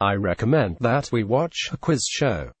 I recommend that we watch a quiz show.